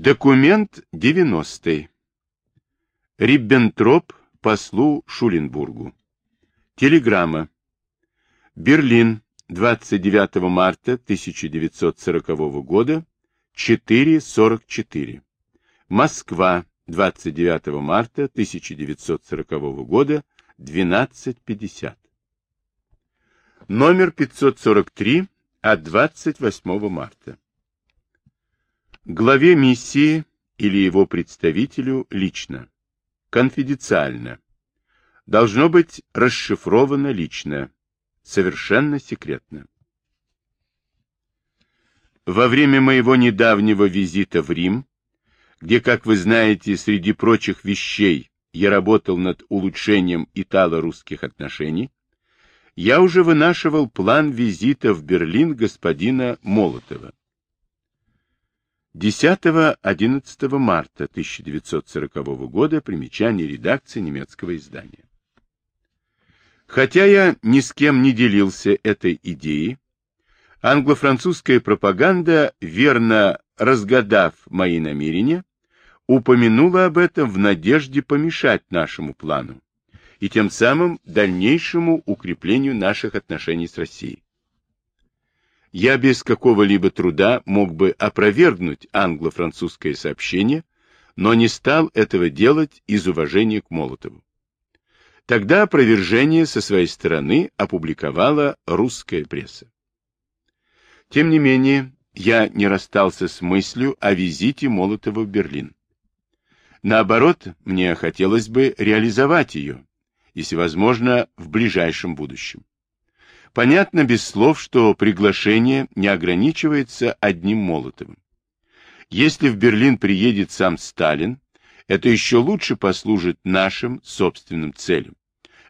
Документ 90. Риббентроп послу Шуленбургу. Телеграмма. Берлин, 29 марта 1940 года, 4.44. Москва, 29 марта 1940 года, 12.50. Номер 543 от 28 марта. Главе миссии или его представителю лично. Конфиденциально. Должно быть расшифровано лично. Совершенно секретно. Во время моего недавнего визита в Рим, где, как вы знаете, среди прочих вещей я работал над улучшением итало-русских отношений, я уже вынашивал план визита в Берлин господина Молотова. 10-11 марта 1940 года примечание редакции немецкого издания. Хотя я ни с кем не делился этой идеей, англо-французская пропаганда, верно разгадав мои намерения, упомянула об этом в надежде помешать нашему плану и тем самым дальнейшему укреплению наших отношений с Россией я без какого-либо труда мог бы опровергнуть англо-французское сообщение, но не стал этого делать из уважения к Молотову. Тогда опровержение со своей стороны опубликовала русская пресса. Тем не менее, я не расстался с мыслью о визите Молотова в Берлин. Наоборот, мне хотелось бы реализовать ее, если возможно, в ближайшем будущем. Понятно без слов, что приглашение не ограничивается одним Молотовым. Если в Берлин приедет сам Сталин, это еще лучше послужит нашим собственным целям,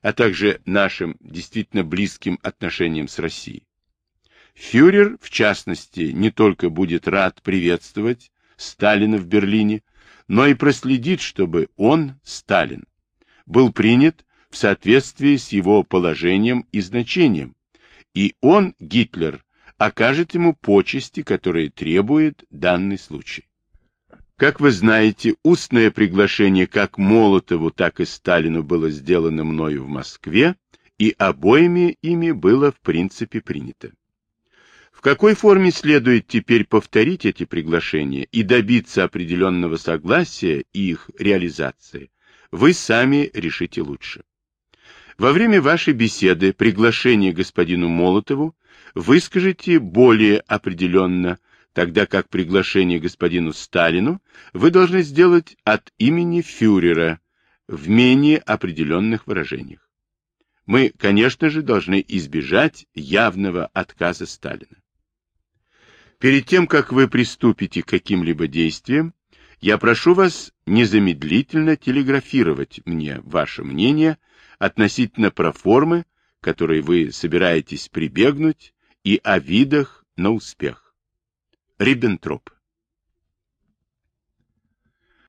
а также нашим действительно близким отношениям с Россией. Фюрер, в частности, не только будет рад приветствовать Сталина в Берлине, но и проследит, чтобы он, Сталин, был принят в соответствии с его положением и значением, и он, Гитлер, окажет ему почести, которые требует данный случай. Как вы знаете, устное приглашение как Молотову, так и Сталину было сделано мною в Москве, и обоими ими было в принципе принято. В какой форме следует теперь повторить эти приглашения и добиться определенного согласия и их реализации, вы сами решите лучше. Во время вашей беседы приглашение господину Молотову выскажите более определенно, тогда как приглашение господину Сталину вы должны сделать от имени фюрера в менее определенных выражениях. Мы, конечно же, должны избежать явного отказа Сталина. Перед тем, как вы приступите к каким-либо действиям, я прошу вас незамедлительно телеграфировать мне ваше мнение относительно проформы, которой вы собираетесь прибегнуть, и о видах на успех. Риббентроп